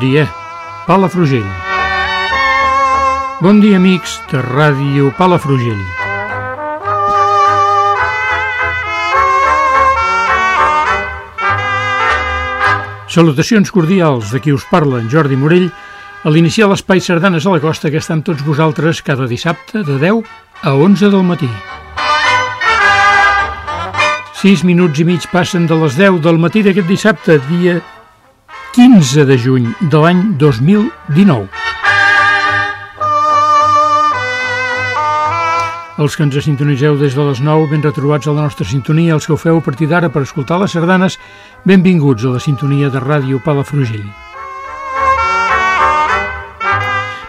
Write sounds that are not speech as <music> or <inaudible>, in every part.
Dia, Palafrugell. Bon dia, amics de Ràdio Palafrugell. Salutacions cordials de qui us parla, en Jordi Morell, a l'iniciar l'espai Sardanes a la Costa que estan tots vosaltres cada dissabte de 10 a 11 del matí. 6 minuts i mig passen de les 10 del matí d'aquest dissabte, dia 15 de juny de l'any 2019. Els que ens sintonitzeu des de les 9, ben retrobats a la nostra sintonia, els que ho feu a partir d'ara per escoltar les sardanes, benvinguts a la sintonia de Ràdio Palafrugell.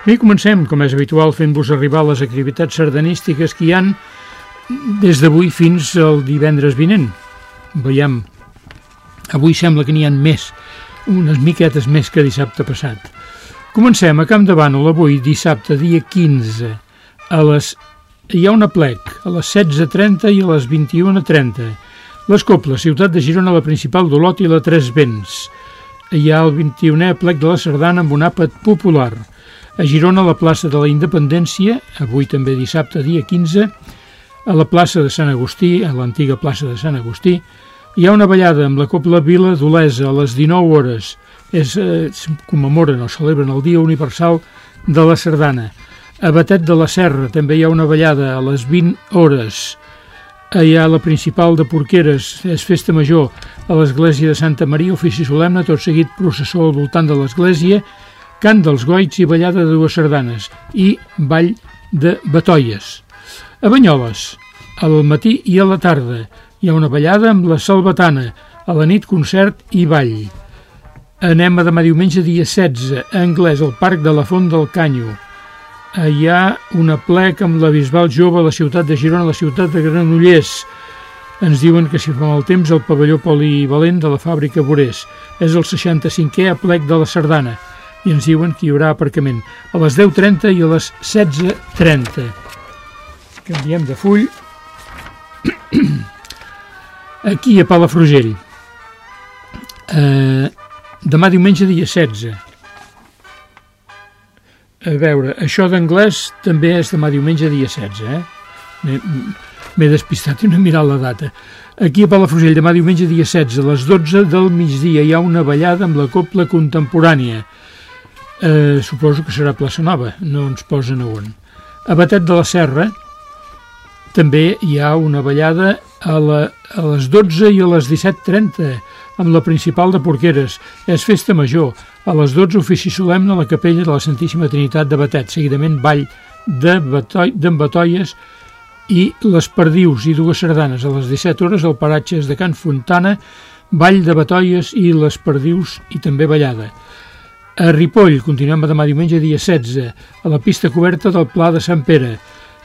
Bé, comencem, com és habitual, fent-vos arribar les activitats sardanístiques que hi han des d'avui fins al divendres vinent. Veiem, avui sembla que n'hi ha més, unes miquetes més que dissabte passat. Comencem a Camp de Bànol avui, dissabte, dia 15, a les hi ha una plec a les 16.30 i a les 21.30. Les Cobles, ciutat de Girona, la principal d'Olot i la Tres Vents. Hi ha el 21è plec de la Sardana amb un àpat popular. A Girona, la plaça de la Independència, avui també dissabte, dia 15, a la plaça de Sant Agustí, a l'antiga plaça de Sant Agustí, hi ha una ballada amb la Copla Vila d'Olesa a les 19 hores. Es, eh, commemoren o celebren el Dia Universal de la Sardana. A Batet de la Serra també hi ha una ballada a les 20 hores. Hi ha la principal de Porqueres, és festa major a l'església de Santa Maria, ofici solemne, tot seguit processó al voltant de l'església, cant dels goits i ballada de dues sardanes i ball de batoies. A Banyoles, al matí i a la tarda, hi ha una ballada amb la Salvatana, a la nit concert i ball. Anem a demà diumenge dia 16, a Anglès, al Parc de la Font del Canyo. Hi ha una plec amb la Bisbal Jove a la ciutat de Girona, a la ciutat de Granollers. Ens diuen que si fa mal temps el pavelló polivalent de la fàbrica Borés. És el 65è aplec de la Sardana i ens diuen que hi haurà aparcament a les 10.30 i a les 16.30. Canviem de full. Aquí a Palafrugell. Eh, demà diumenge dia 16 a veure, això d'anglès també és demà diumenge dia 16, eh? M'he despistat i no he mirat la data. Aquí a Palafrugell, demà diumenge dia 16, a les 12 del migdia, hi ha una ballada amb la copla contemporània. Eh, suposo que serà plaça Nova, no ens posen a on. A Batet de la Serra també hi ha una ballada a, la, a les 12 i a les 17.30 amb la principal de Porqueres. És festa major. A les 12 ofici solemne a la capella de la Santíssima Trinitat de Batet. Seguidament ball de d'embatoies i les perdius i dues sardanes. A les 17 hores el paratge és de Can Fontana, ball de batoies i les perdius i també ballada. A Ripoll, continuem demà diumenge dia 16, a la pista coberta del Pla de Sant Pere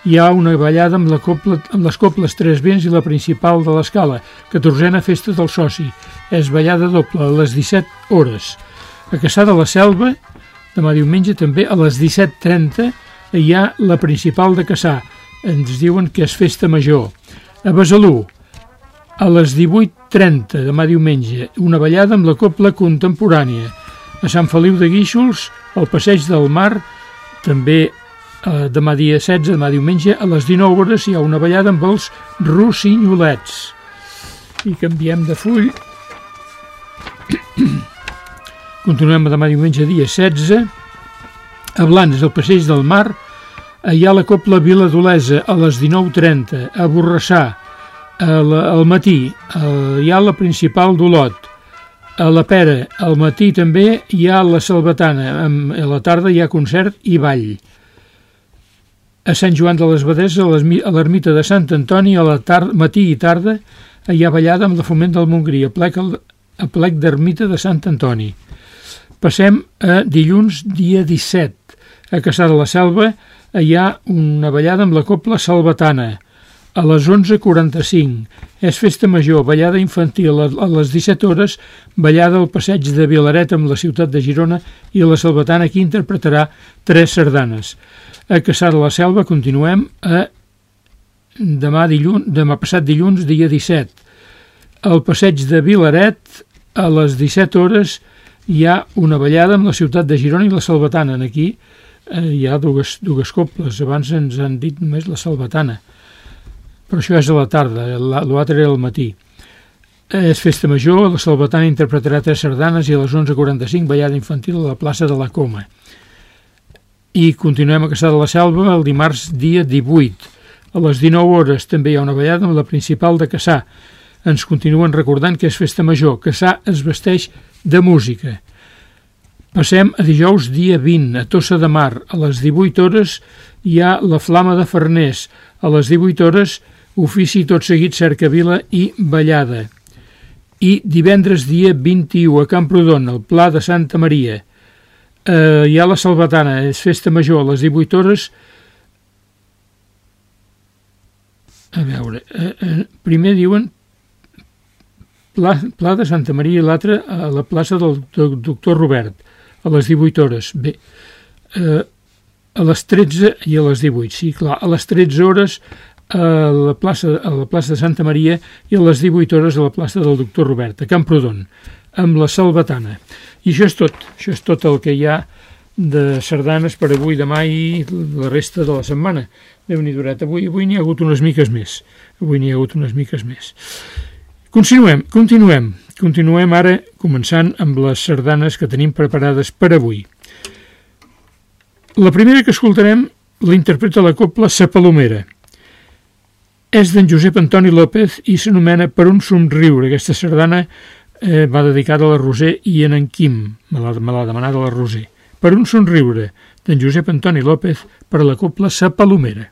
hi ha una ballada amb, la copla, amb les coples Tres Vents i la principal de l'escala, 14a Festa del Soci. És ballada doble a les 17 hores. A Caçà de la Selva, demà diumenge també, a les 17.30, hi ha la principal de Caçà. Ens diuen que és festa major. A Besalú, a les 18.30, demà diumenge, una ballada amb la copla contemporània. A Sant Feliu de Guíxols, al Passeig del Mar, també eh, demà dia 16, demà diumenge, a les 19 hores hi ha una ballada amb els rossinyolets. I canviem de full <coughs> Continuem demà diumenge, dia 16. A Blanes, al Passeig del Mar, hi ha la Copla Vila d'Olesa a les 19.30. A Borrassà, al matí, hi ha la principal d'Olot. A la Pera, al matí també hi ha la Salvatana. A la tarda hi ha concert i ball. A Sant Joan de les Badeses, a l'ermita de Sant Antoni, a la tarda, matí i tarda, hi ha ballada amb la foment del Montgrí, a plec, a plec d'ermita de Sant Antoni. Passem a dilluns, dia 17. A Caçà de la Selva hi ha una ballada amb la Copla Salvatana, a les 11.45. És festa major, ballada infantil a les 17 hores, ballada al passeig de Vilaret amb la ciutat de Girona i la Salvatana que interpretarà tres sardanes. A Caçà de la Selva continuem a demà, dilluns, demà passat dilluns, dia 17. Al passeig de Vilaret, a les 17 hores, hi ha una ballada amb la ciutat de Girona i la Salvatana. Aquí eh, hi ha dues, dues cobles. Abans ens han dit només la Salvatana. Però això és a la tarda, l'altre era al matí. És festa major, la Salvatana interpretarà tres sardanes i a les 11.45 ballada infantil a la plaça de la Coma. I continuem a Caçà de la Selva el dimarts dia 18. A les 19 hores també hi ha una ballada amb la principal de Caçà. Ens continuen recordant que és festa major. Caçà es vesteix de música. Passem a dijous dia 20, a Tossa de Mar. A les 18 hores hi ha la Flama de Farners. A les 18 hores ofici tot seguit cercavila i ballada. I divendres dia 21 a Camprodon, al Pla de Santa Maria eh, hi ha la Salvatana, és festa major a les 18 hores. A veure, eh, eh, primer diuen Pla, Pla de Santa Maria i l'altre a la plaça del, doctor Robert, a les 18 hores. Bé, eh, a les 13 i a les 18, sí, clar, a les 13 hores a la, plaça, a la plaça de Santa Maria i a les 18 hores a la plaça del doctor Robert, a Camprodon, amb la Salvatana. I això és tot, això és tot el que hi ha de sardanes per avui, demà i la resta de la setmana. déu nhi durat. Avui, avui n'hi ha hagut unes miques més. Avui n'hi ha hagut unes miques més. Continuem, continuem. Continuem ara començant amb les sardanes que tenim preparades per avui. La primera que escoltarem l'interpreta la copla Sa Palomera. És d'en Josep Antoni López i s'anomena Per un somriure. Aquesta sardana eh, va dedicada a la Roser i en en Quim, me l'ha demanat a la Roser. Per un somriure, d'en Josep Antoni López per a la copla Sa Palomera.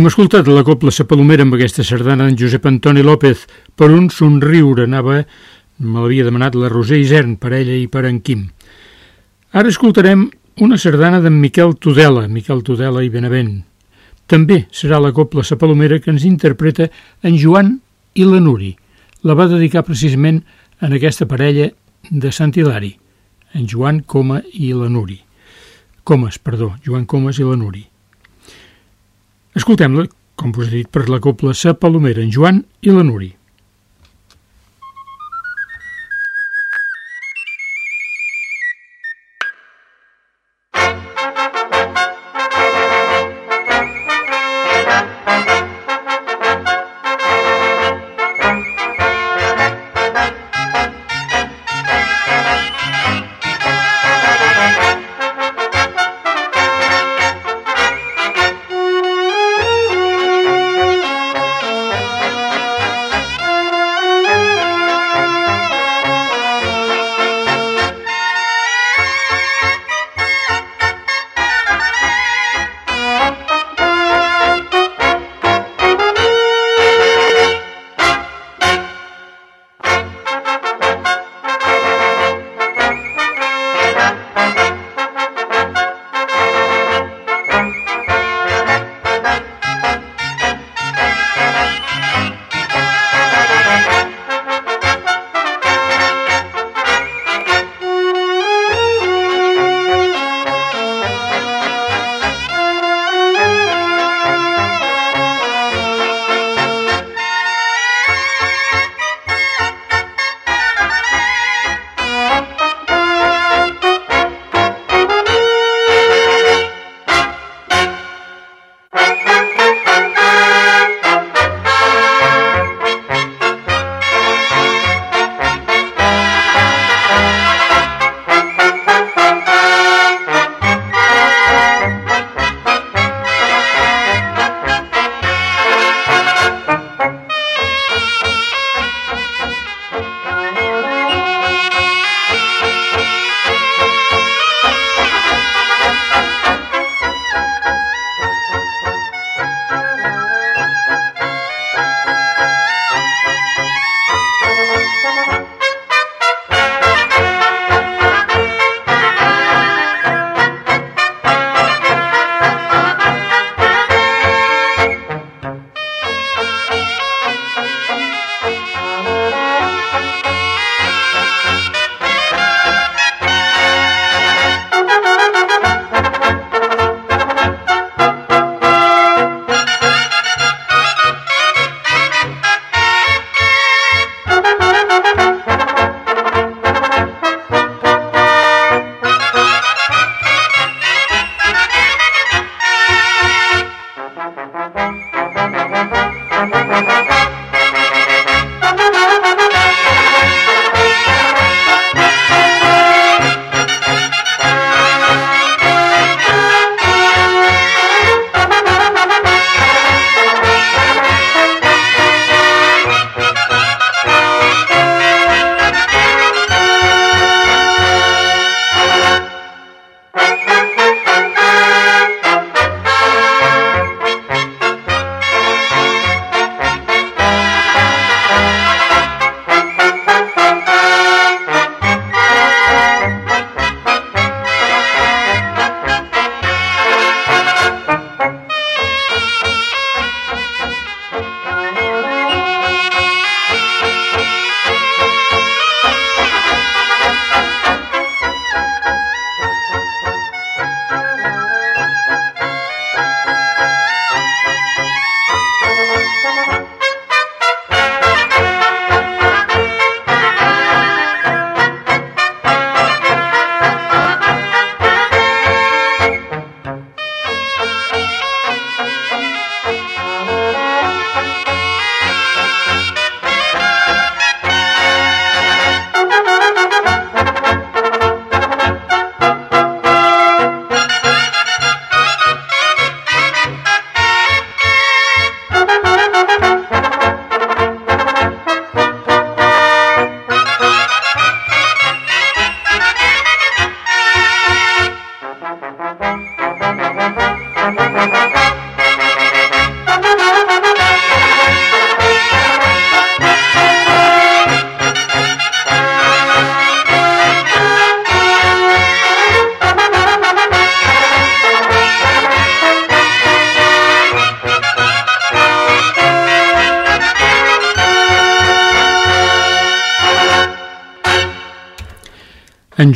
Hem escoltat la Copla Sapalomera amb aquesta sardana d'en Josep Antoni López. Per un somriure anava, me l'havia demanat la Roser Isern, per ella i per en Quim. Ara escoltarem una sardana d'en Miquel Tudela, Miquel Tudela i Benavent. També serà la Copla Sapalomera que ens interpreta en Joan i la Nuri. La va dedicar precisament en aquesta parella de Sant Hilari, en Joan Coma i la Nuri. Comas, perdó, Joan Comas i la Nuri. Escoltem-la, com us he dit, per la copla Sa Palomera, en Joan i la Núria.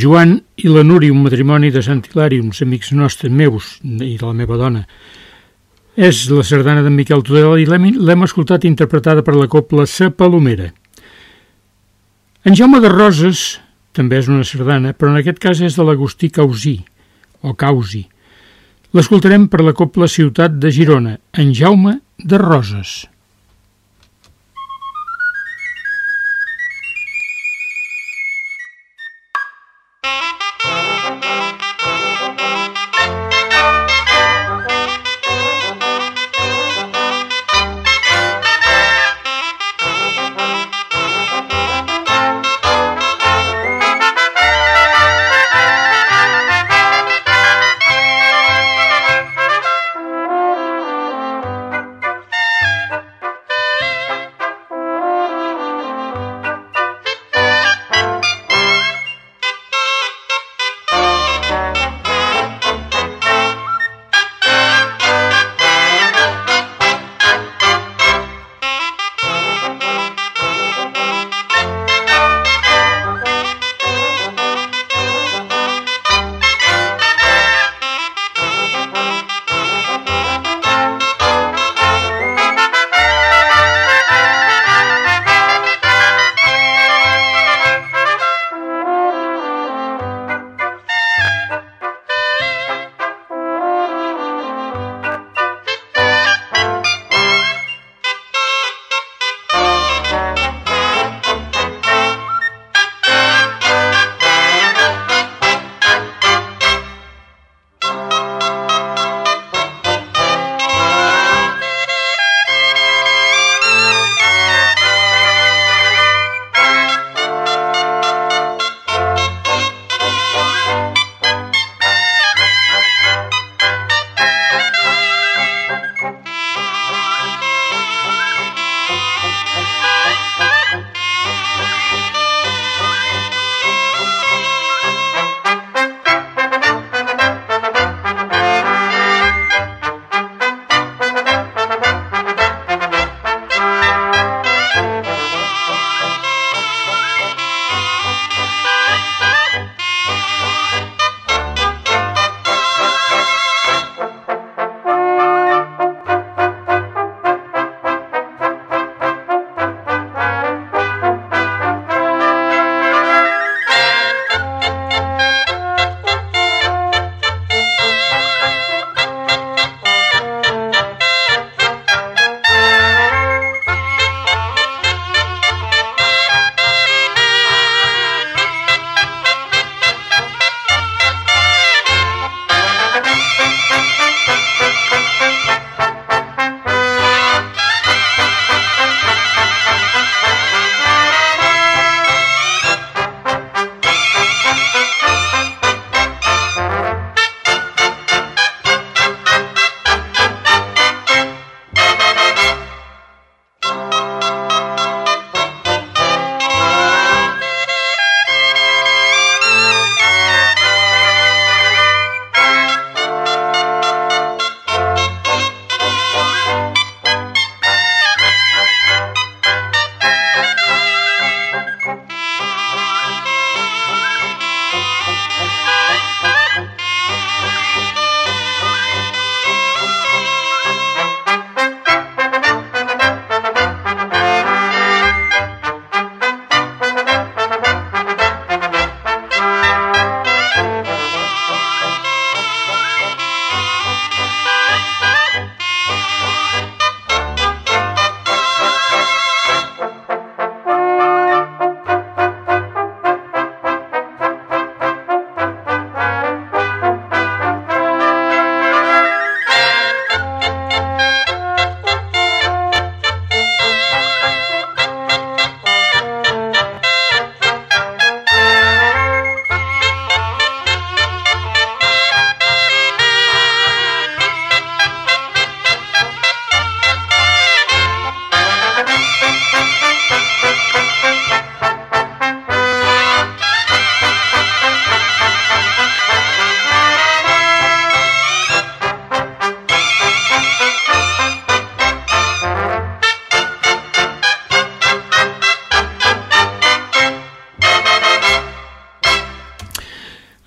Joan i la Núria, un matrimoni de Sant Hilari, uns amics nostres meus i de la meva dona. És la sardana d'en Miquel Tudela i l'hem escoltat interpretada per la copla Sa Palomera. En Jaume de Roses també és una sardana, però en aquest cas és de l'Agustí Causí, o Causi. L'escoltarem per la copla Ciutat de Girona, en Jaume de Roses.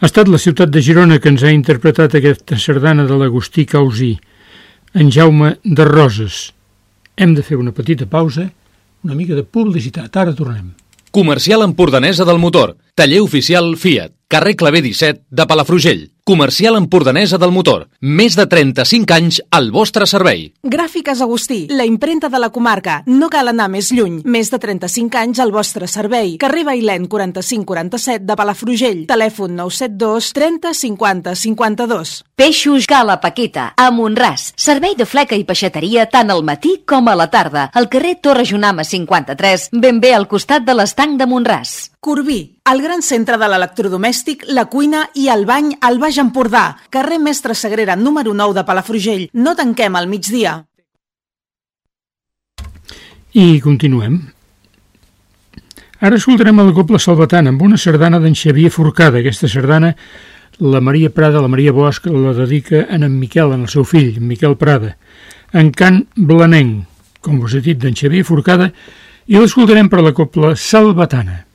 Estat la ciutat de Girona que ens ha interpretat aquesta sardana de l'Agustí Causí, en Jaume de Roses. Hem de fer una petita pausa, una mica de publicitat. Ara tornem. Comercial Empordanesa del Motor. Taller oficial Fiat. Carrer Clavé 17 de Palafrugell. Comercial Empordanesa del Motor. Més de 35 anys al vostre servei. Gràfiques Agustí, la imprenta de la comarca. No cal anar més lluny. Més de 35 anys al vostre servei. Carrer Bailèn 4547 de Palafrugell. Telèfon 972 30 50 52. Peixos Gala Paqueta, a Montràs. Servei de fleca i peixateria tant al matí com a la tarda. Al carrer Torre Junama 53, ben bé al costat de l'estanc de Montràs. Corbí, el gran centre de l'electrodomèstic, la cuina i el bany al Baix Empordà. Carrer Mestre Sagrera, número 9 de Palafrugell. No tanquem al migdia. I continuem. Ara escoltarem la Copla Salvatana amb una sardana d'en Xavier Forcada. Aquesta sardana, la Maria Prada, la Maria Bosch, la dedica a en Miquel, en el seu fill, en Miquel Prada. En cant blanenc, com us he dit, d'en Xavier Forcada, i l'escoltarem per la Copla Salvatana.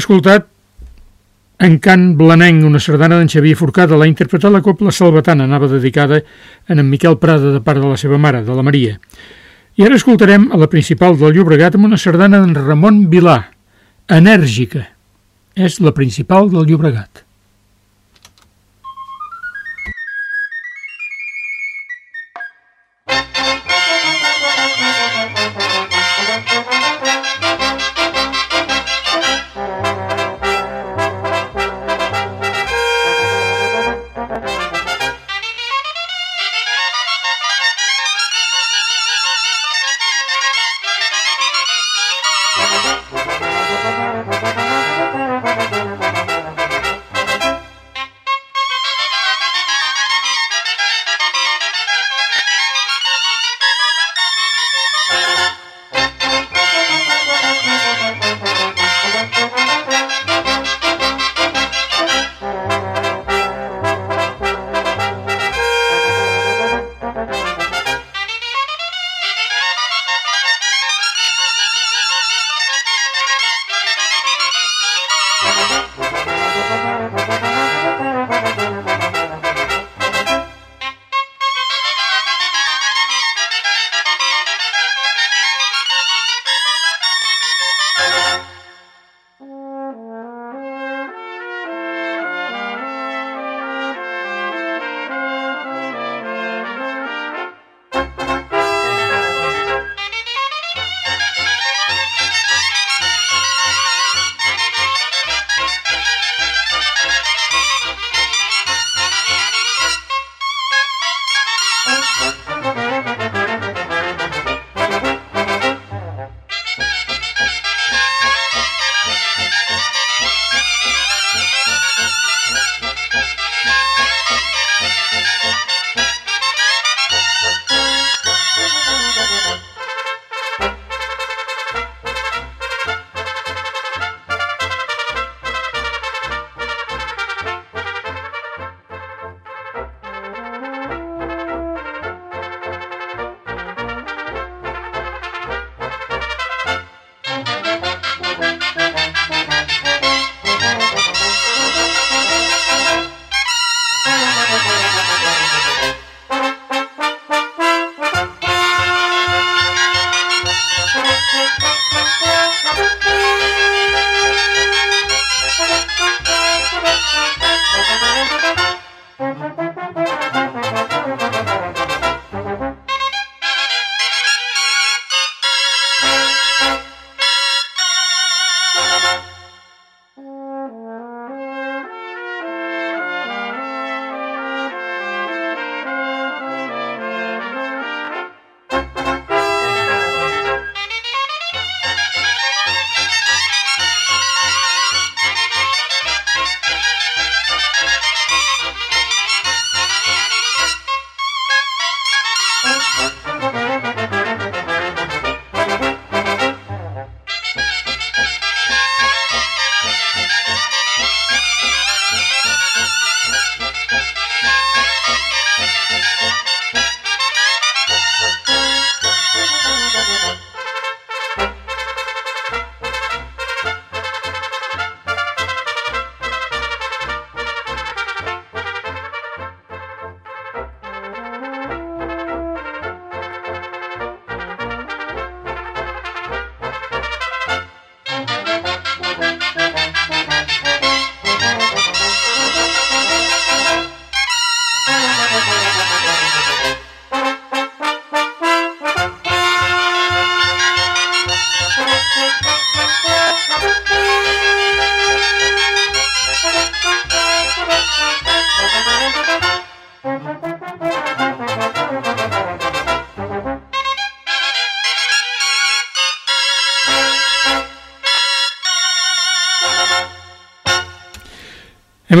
Escoltat en cant blanenc, una sardana d'en Xavier Forcada, l'ha interpretat la Copla Salvatana, anava dedicada a en Miquel Prada de part de la seva mare, de la Maria. I ara escoltarem a la principal del Llobregat amb una sardana d'en Ramon Vilà, enèrgica. És la principal del Llobregat.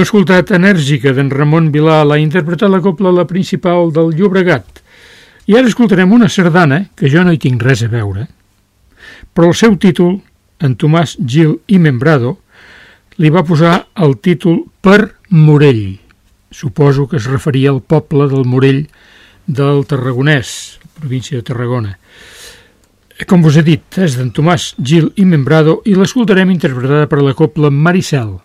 Hem escoltat Enèrgica d'en Ramon Vilà, l'ha interpretat la copla la principal del Llobregat. I ara escoltarem una sardana que jo no hi tinc res a veure, però el seu títol, en Tomàs Gil i Membrado, li va posar el títol Per Morell. Suposo que es referia al poble del Morell del Tarragonès, província de Tarragona. Com vos he dit, és d'en Tomàs Gil i Membrado i l'escoltarem interpretada per la copla Maricel.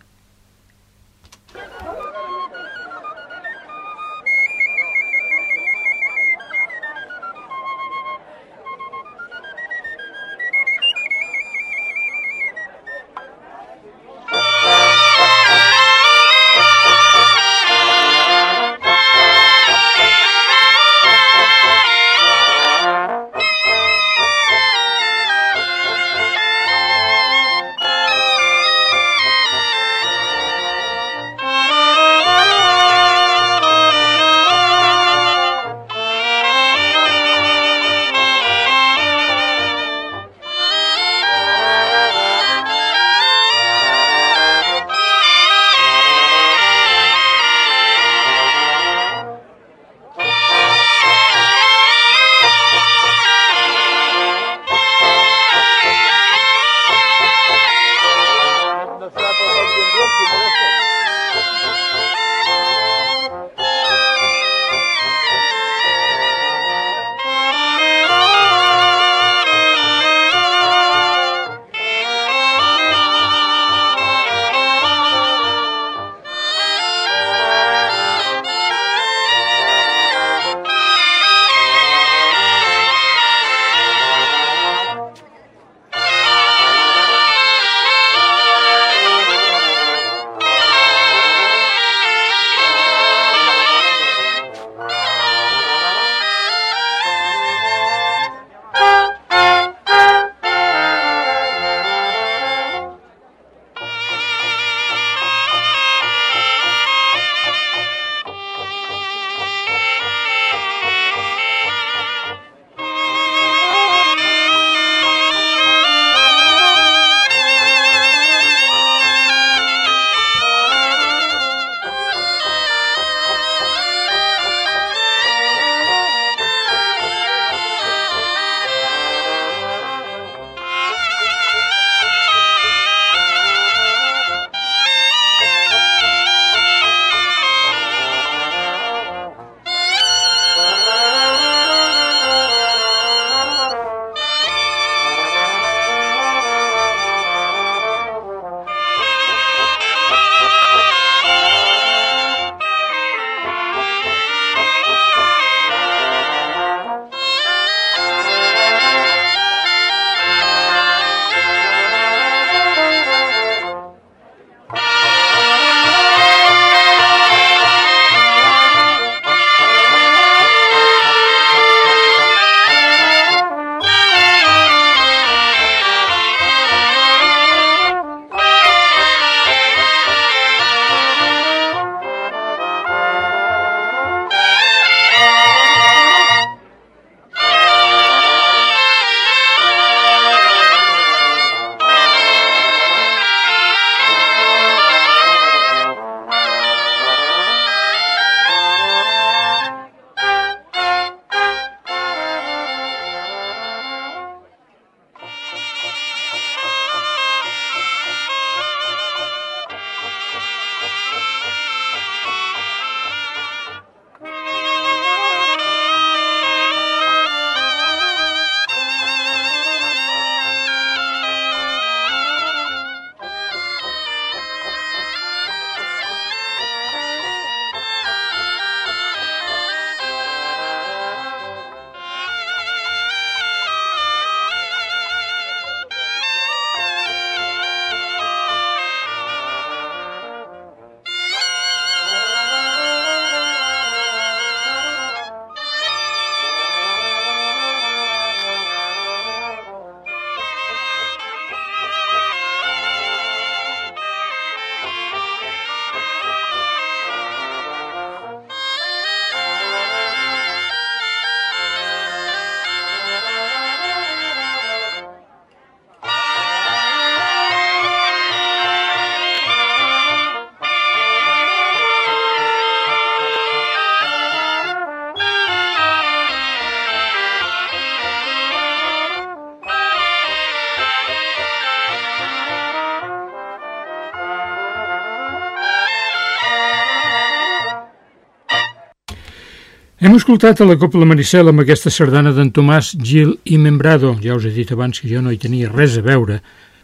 Hem escoltat a la Copla Maricel amb aquesta sardana d'en Tomàs Gil i Membrado. Ja us he dit abans que jo no hi tenia res a veure,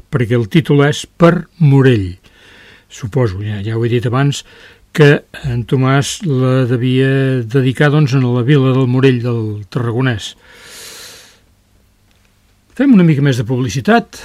perquè el títol és Per Morell. Suposo, ja, ja ho he dit abans, que en Tomàs la devia dedicar doncs, a la vila del Morell del Tarragonès. Fem una mica més de publicitat.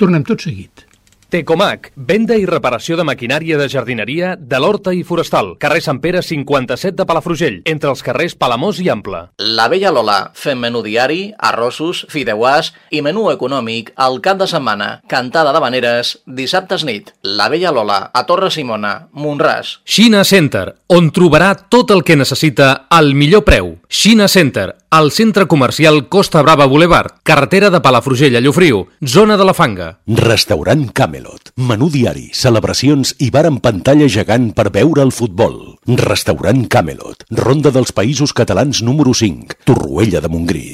Tornem tot seguit. Tecomac, venda i reparació de maquinària de jardineria de l'Horta i Forestal, carrer Sant Pere 57 de Palafrugell, entre els carrers Palamós i Ample. La Vella Lola, fem menú diari, arrossos, fideuàs i menú econòmic al cap de setmana, cantada de veneres, dissabtes nit. La Vella Lola, a Torre Simona, Montràs. Xina Center, on trobarà tot el que necessita al millor preu. Xina Center, al centre comercial Costa Brava Boulevard, carretera de Palafrugell a Llofriu, zona de la Fanga. Restaurant Camelot. Menú diari, celebracions i bar amb pantalla gegant per veure el futbol. Restaurant Camelot. Ronda dels Països Catalans número 5. Torroella de Montgrí.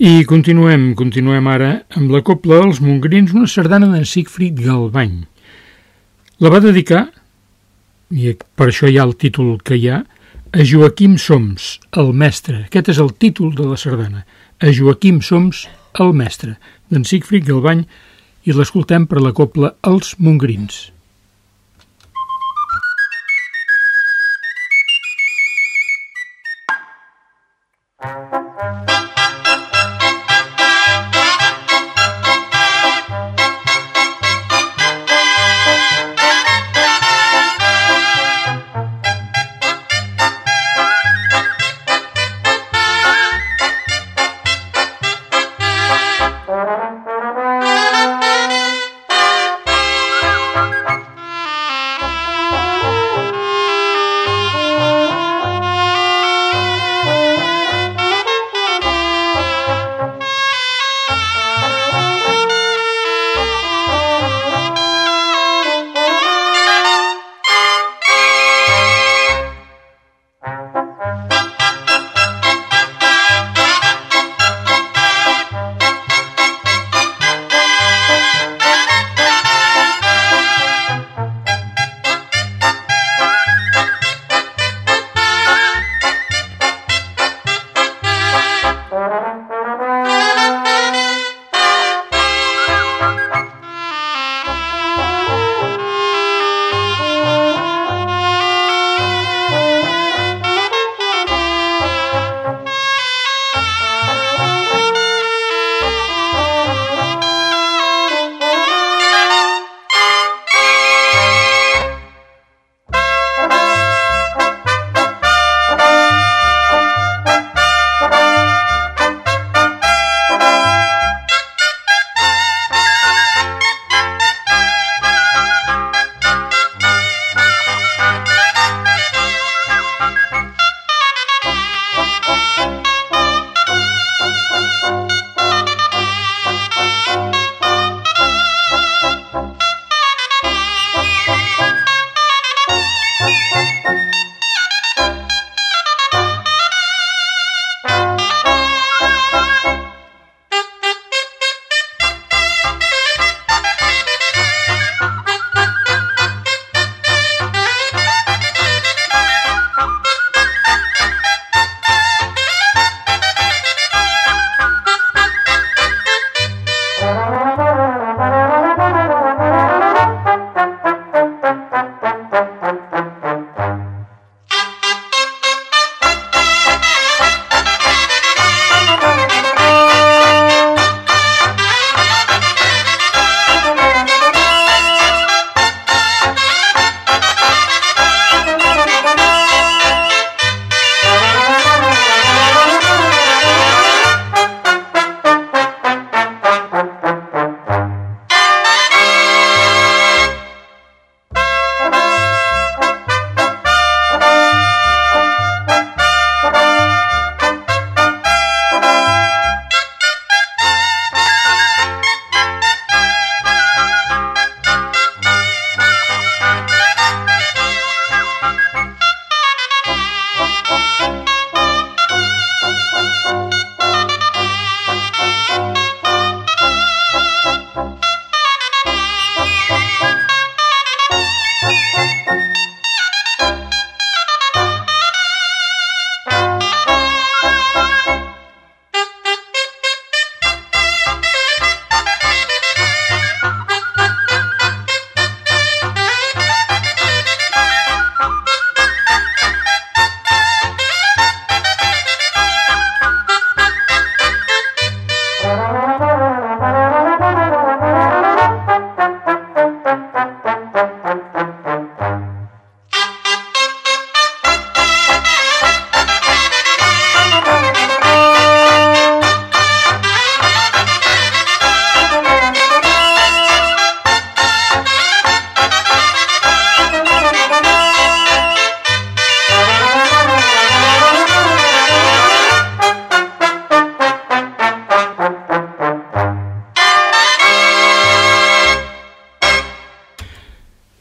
I continuem, continuem ara amb la Copla dels Montgrins, una sardana d'en Siegfried Galbany. La va dedicar, i per això hi ha el títol que hi ha, a Joaquim Soms, el mestre. Aquest és el títol de la sardana. A Joaquim Soms, el mestre, d'en Siegfried Galbany, i l'escoltem per la copla Els Mongrins.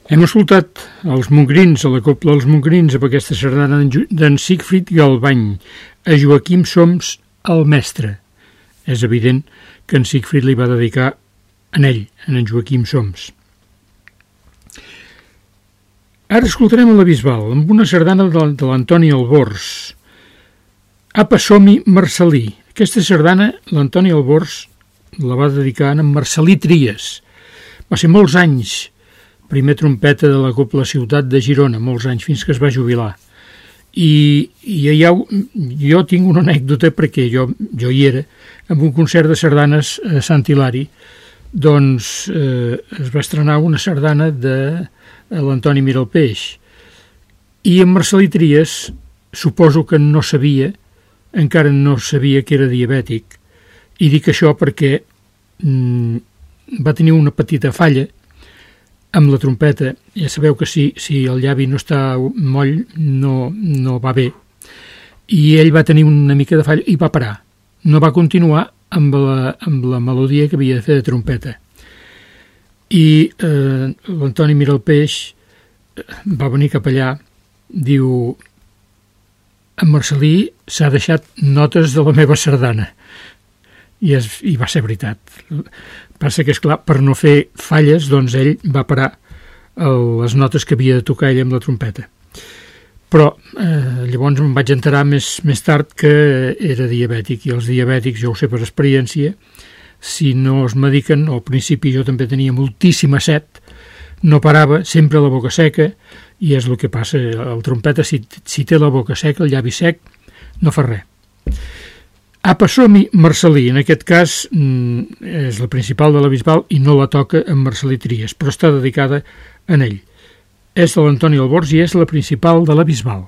Hem escoltat els Montgrins, a la Copla dels Montgrins, amb aquesta sardana d'en Siegfried Galbany. A Joaquim Soms, el mestre. És evident que en Siegfried li va dedicar en ell, en en Joaquim Soms. Ara escoltarem a la Bisbal, amb una sardana de, l'Antoni Albors. Apa som-hi Marcelí. Aquesta sardana, l'Antoni Albors la va dedicar a en Marcelí Tries. Va ser molts anys primer trompeta de la Copla Ciutat de Girona, molts anys, fins que es va jubilar. I, i ha, jo tinc una anècdota perquè jo, jo hi era, en un concert de sardanes a Sant Hilari, doncs eh, es va estrenar una sardana de l'Antoni Miralpeix i en Marcelí Trias suposo que no sabia, encara no sabia que era diabètic, i dic això perquè mm, va tenir una petita falla amb la trompeta, ja sabeu que si, si el llavi no està moll no, no va bé, i ell va tenir una mica de fall i va parar. No va continuar amb la, amb la melodia que havia de fer de trompeta. I eh, l'Antoni Miralpeix eh, va venir cap allà, diu, en Marcelí s'ha deixat notes de la meva sardana. I, és, I va ser veritat. Passa que, és clar per no fer falles, doncs ell va parar les notes que havia de tocar ell amb la trompeta. Però eh, llavors em vaig enterar més, més tard que era diabètic i els diabètics, jo ho sé per experiència, si no es mediquen, al principi jo també tenia moltíssima set, no parava, sempre la boca seca, i és el que passa, el trompeta si, si té la boca seca, el llavi sec, no fa res. Apa som-hi Marcelí, en aquest cas mm, és la principal de la Bisbal i no la toca en Marcelí Trias, però està dedicada en ell. És de l'Antoni Albors i és la principal de la Bisbal.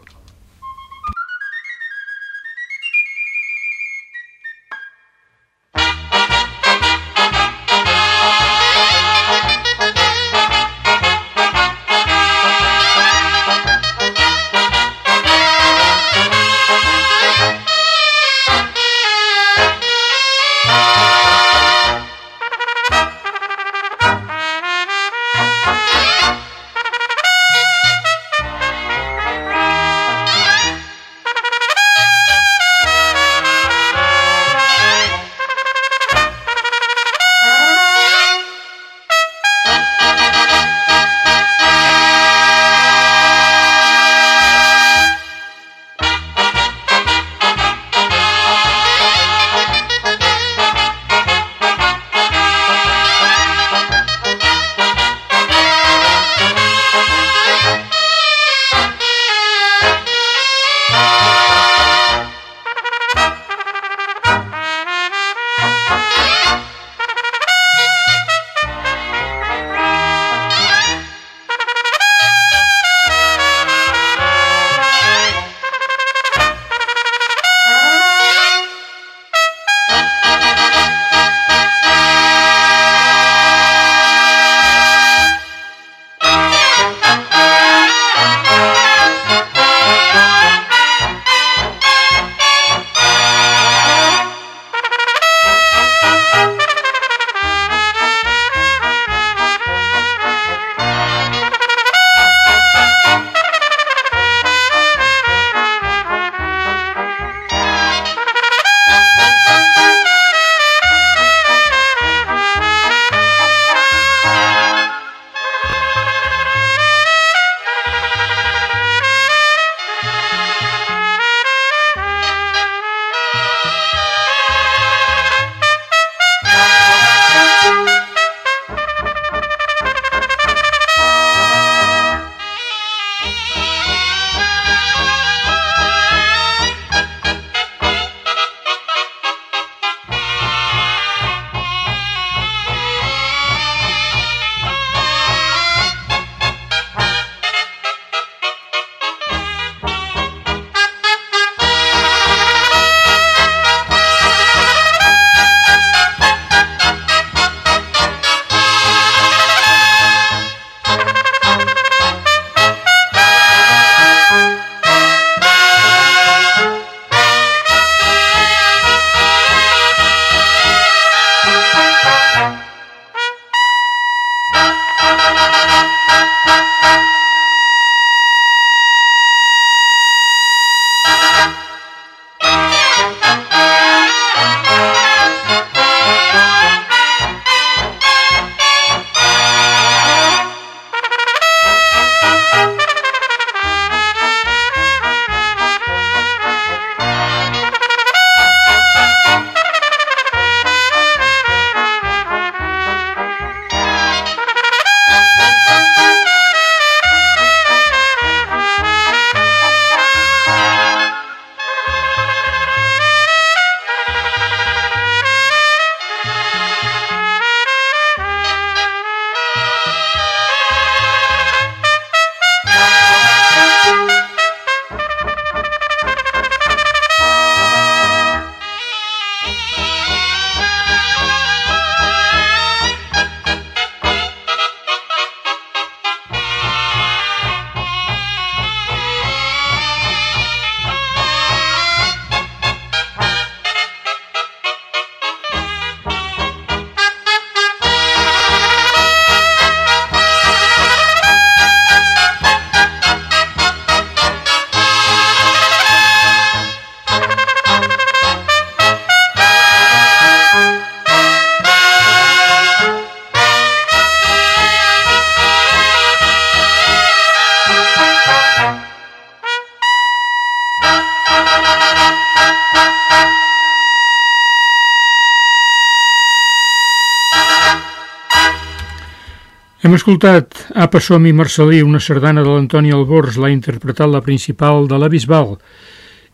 Escoltat Apa som i Marcelí, una sardana de l'Antoni Albors, l'ha interpretat la principal de la Bisbal,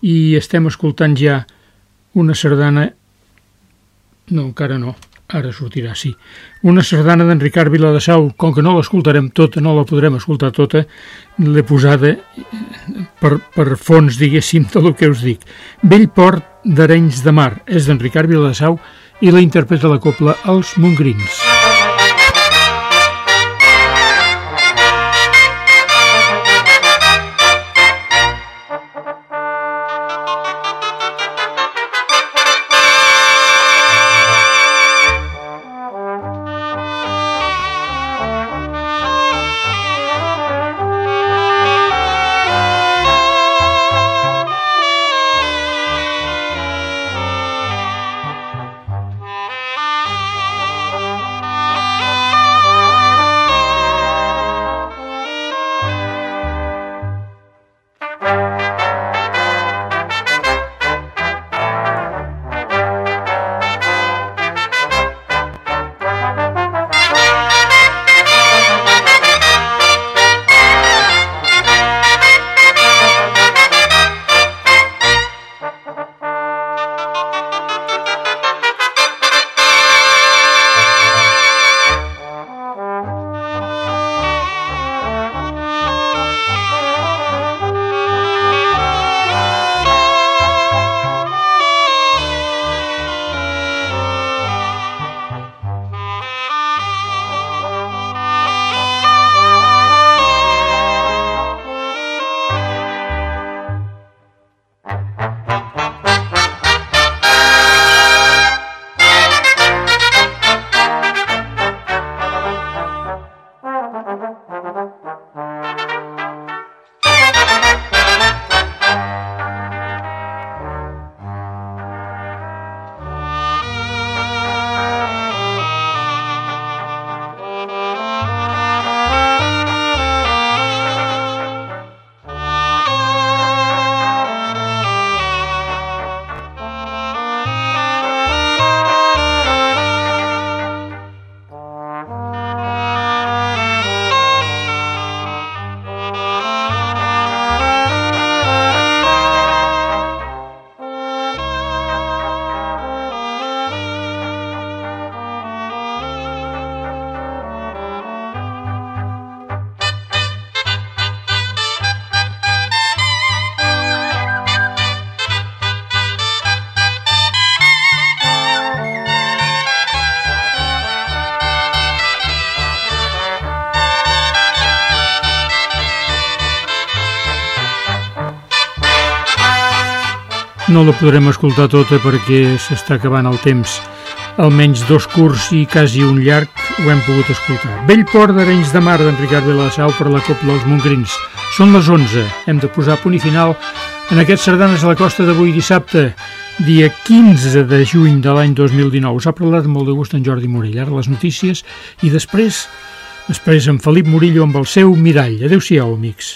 i estem escoltant ja una sardana... No, encara no, ara sortirà, sí. Una sardana d'en Ricard Viladasau, com que no l'escoltarem tota, no la podrem escoltar tota, l'he posada per, per fons, diguéssim, del que us dic. Vell port d'Arenys de Mar, és d'en Ricard Viladasau i la interpreta la copla Els Montgrins. No la podrem escoltar tota perquè s'està acabant el temps. Almenys dos curts i quasi un llarg ho hem pogut escoltar. Vell port d'Arenys de Mar d'en Ricard Vilassau per la Copla dels Montgrins. Són les 11. Hem de posar punt i final en aquests sardanes a la costa d'avui dissabte, dia 15 de juny de l'any 2019. Us ha parlat molt de gust en Jordi Morell. Ara les notícies i després, després en Felip Murillo amb el seu mirall. Adéu-siau, amics.